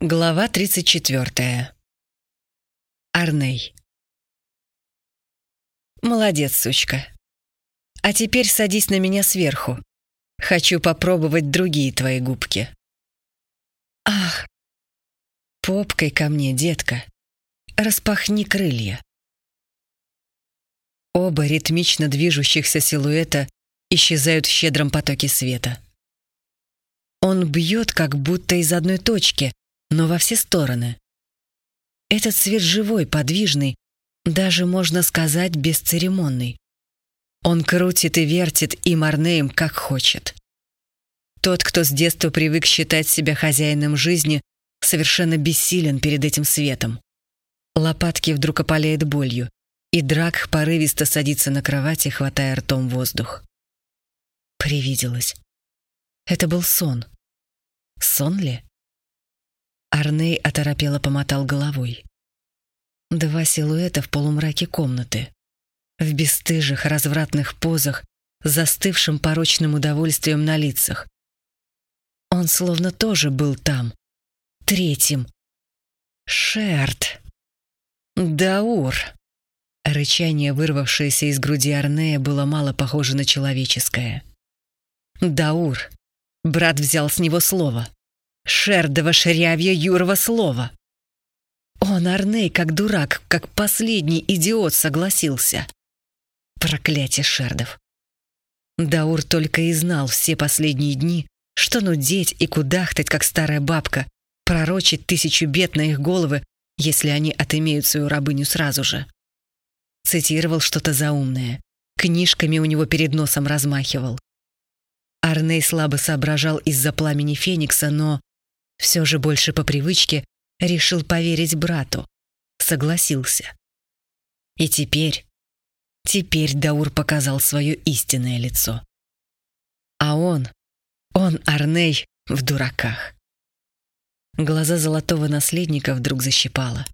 Глава 34. Арней. Молодец, сучка. А теперь садись на меня сверху. Хочу попробовать другие твои губки. Ах! Попкой ко мне, детка. Распахни крылья. Оба ритмично движущихся силуэта исчезают в щедром потоке света. Он бьет как будто из одной точки, но во все стороны. Этот свет живой, подвижный, даже, можно сказать, бесцеремонный. Он крутит и вертит и Марнеем, как хочет. Тот, кто с детства привык считать себя хозяином жизни, совершенно бессилен перед этим светом. Лопатки вдруг опаляет болью, и Драк порывисто садится на кровати, хватая ртом воздух. Привиделось. Это был сон. Сон ли? Арней оторопело помотал головой. Два силуэта в полумраке комнаты. В бесстыжих, развратных позах, застывшим порочным удовольствием на лицах. Он словно тоже был там. Третьим. Шерт. Даур. Рычание, вырвавшееся из груди Арнея, было мало похоже на человеческое. Даур. Брат взял с него слово. Шердова шерявья Юрова слова. Он, Арней, как дурак, как последний идиот согласился. Проклятие Шердов. Даур только и знал все последние дни, что нудеть и кудахтать, как старая бабка, пророчить тысячу бед на их головы, если они отымеют свою рабыню сразу же. Цитировал что-то заумное. Книжками у него перед носом размахивал. Арней слабо соображал из-за пламени Феникса, но все же больше по привычке решил поверить брату. Согласился. И теперь... Теперь Даур показал свое истинное лицо. А он, он, Арней, в дураках. Глаза золотого наследника вдруг защипало.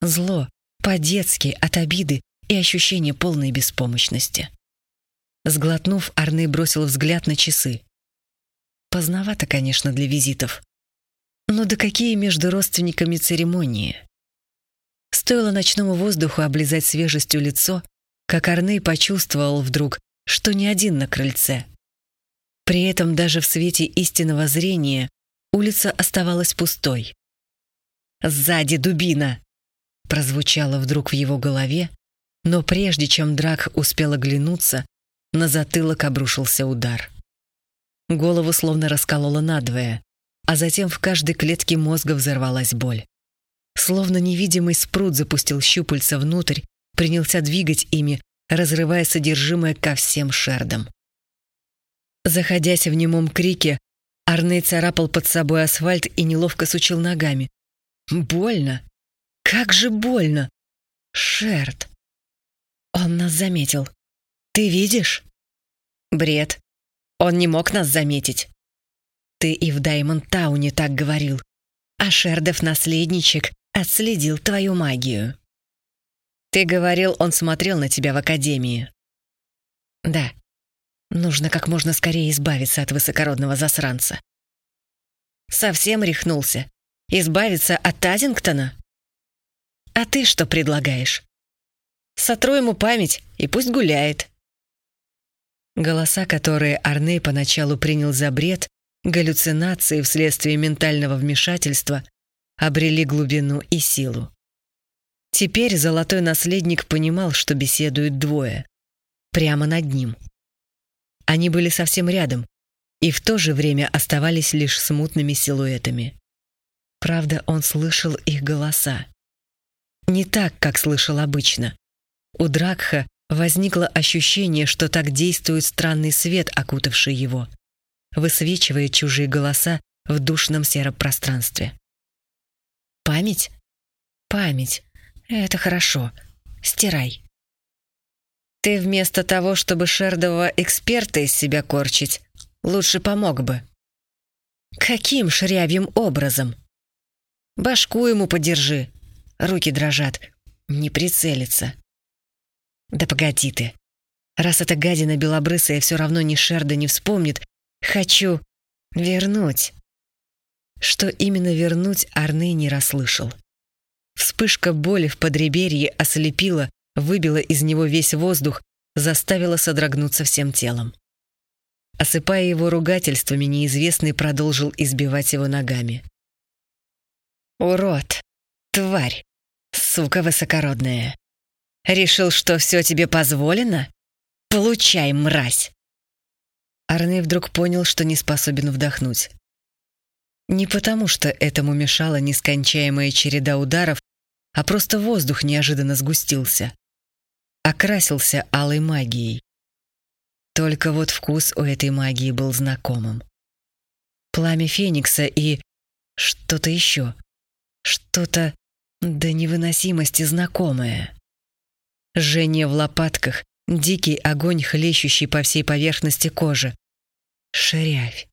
Зло, по-детски, от обиды и ощущения полной беспомощности. Сглотнув, Арней бросил взгляд на часы. Поздновато, конечно, для визитов. Но да какие между родственниками церемонии? Стоило ночному воздуху облизать свежестью лицо, как Арней почувствовал вдруг, что не один на крыльце. При этом даже в свете истинного зрения улица оставалась пустой. «Сзади дубина!» прозвучало вдруг в его голове, но прежде чем Драк успел оглянуться, на затылок обрушился удар. Голову словно раскололо надвое, а затем в каждой клетке мозга взорвалась боль. Словно невидимый спрут запустил щупальца внутрь, принялся двигать ими, разрывая содержимое ко всем шердам. Заходясь в немом крике, Арней царапал под собой асфальт и неловко сучил ногами. «Больно! Как же больно! Шерд!» Он нас заметил. «Ты видишь?» «Бред. Он не мог нас заметить. Ты и в Даймонд-тауне так говорил. А Шердов наследничек отследил твою магию. Ты говорил, он смотрел на тебя в академии. Да. Нужно как можно скорее избавиться от высокородного засранца. Совсем рехнулся. Избавиться от Тазингтона? А ты что предлагаешь? Сотру ему память и пусть гуляет. Голоса, которые Арней поначалу принял за бред, галлюцинации вследствие ментального вмешательства обрели глубину и силу. Теперь золотой наследник понимал, что беседуют двое. Прямо над ним. Они были совсем рядом и в то же время оставались лишь смутными силуэтами. Правда, он слышал их голоса. Не так, как слышал обычно. У Дракха возникло ощущение, что так действует странный свет, окутавший его — высвечивая чужие голоса в душном сером пространстве. Память? Память. Это хорошо. Стирай. Ты вместо того, чтобы шердового эксперта из себя корчить, лучше помог бы. Каким шрявьим образом? Башку ему подержи. Руки дрожат. Не прицелиться. Да погоди ты. Раз эта гадина белобрысая все равно ни Шерда не вспомнит, Хочу вернуть. Что именно вернуть, Арне не расслышал. Вспышка боли в подреберье ослепила, выбила из него весь воздух, заставила содрогнуться всем телом. Осыпая его ругательствами, неизвестный продолжил избивать его ногами. «Урод! Тварь! Сука высокородная! Решил, что все тебе позволено? Получай, мразь!» Арне вдруг понял, что не способен вдохнуть. Не потому, что этому мешала нескончаемая череда ударов, а просто воздух неожиданно сгустился. Окрасился алой магией. Только вот вкус у этой магии был знакомым. Пламя Феникса и что-то еще. Что-то до невыносимости знакомое. Жжение в лопатках, дикий огонь, хлещущий по всей поверхности кожи. Шрявь.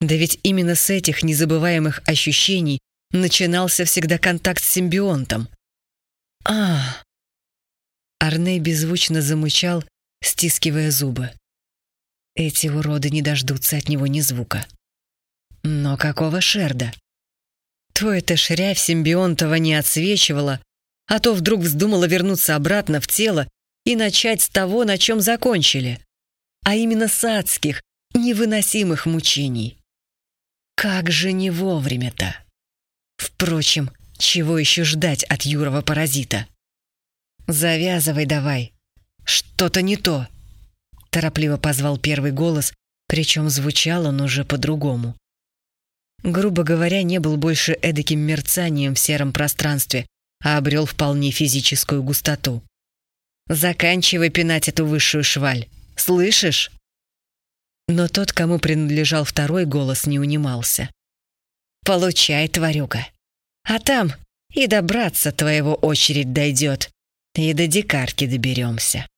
Да ведь именно с этих незабываемых ощущений начинался всегда контакт с симбионтом. а Арне беззвучно замычал, стискивая зубы. Эти уроды не дождутся от него ни звука. Но какого шерда? То эта шрявь симбионтова не отсвечивала, а то вдруг вздумала вернуться обратно в тело и начать с того, на чем закончили. А именно с адских, невыносимых мучений. Как же не вовремя-то! Впрочем, чего еще ждать от Юрова паразита? «Завязывай давай. Что-то не то!» Торопливо позвал первый голос, причем звучал он уже по-другому. Грубо говоря, не был больше эдаким мерцанием в сером пространстве, а обрел вполне физическую густоту. «Заканчивай пинать эту высшую шваль. Слышишь?» Но тот, кому принадлежал второй голос, не унимался. «Получай, тварюга. А там и добраться твоего очередь дойдет, и до дикарки доберемся».